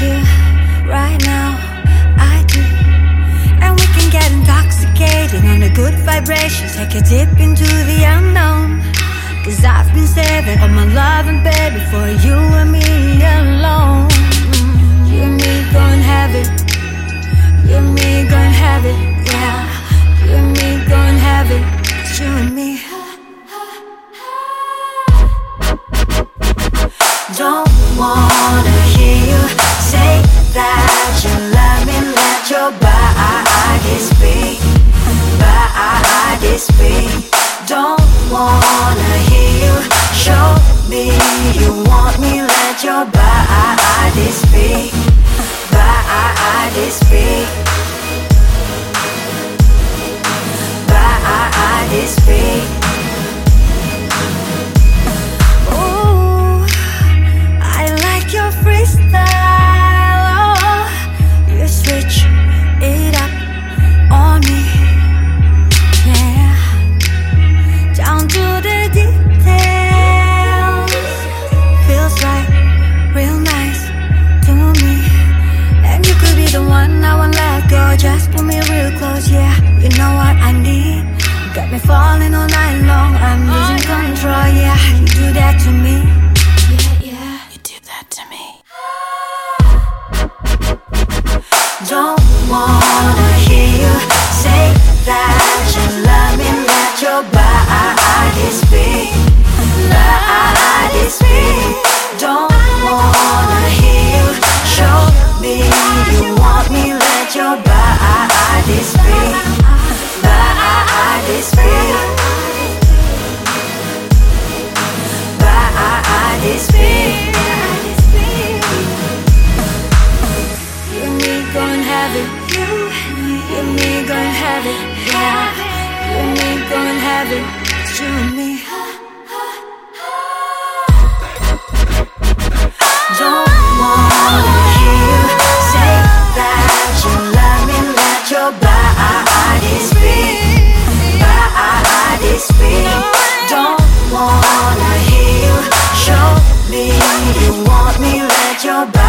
Right now. I do, and we can get intoxicated on the good vibrations. Take a dip into the unknown. Cause I've been saving all my love and baby for you and me alone. You and me gon' have it. You and me gon' have it. Yeah. You and me gon' have it. You and me. Don't wanna hear you say that you love me. Let your body speak. Body speak. Don't wanna hear you show me you want me. Let your body speak. Body speak. Body speak. Falling all night long. I'm losing control, yeah. You do that to me. Yeah, yeah. You do that to me. Don't wanna hear you say that you love me. Let your You and me gon' have it, yeah. You and me gon' have it, it's you and me. Don't wanna hear you say that you love me, let your body speak, body speak. Don't wanna hear you show me you want me, let your body.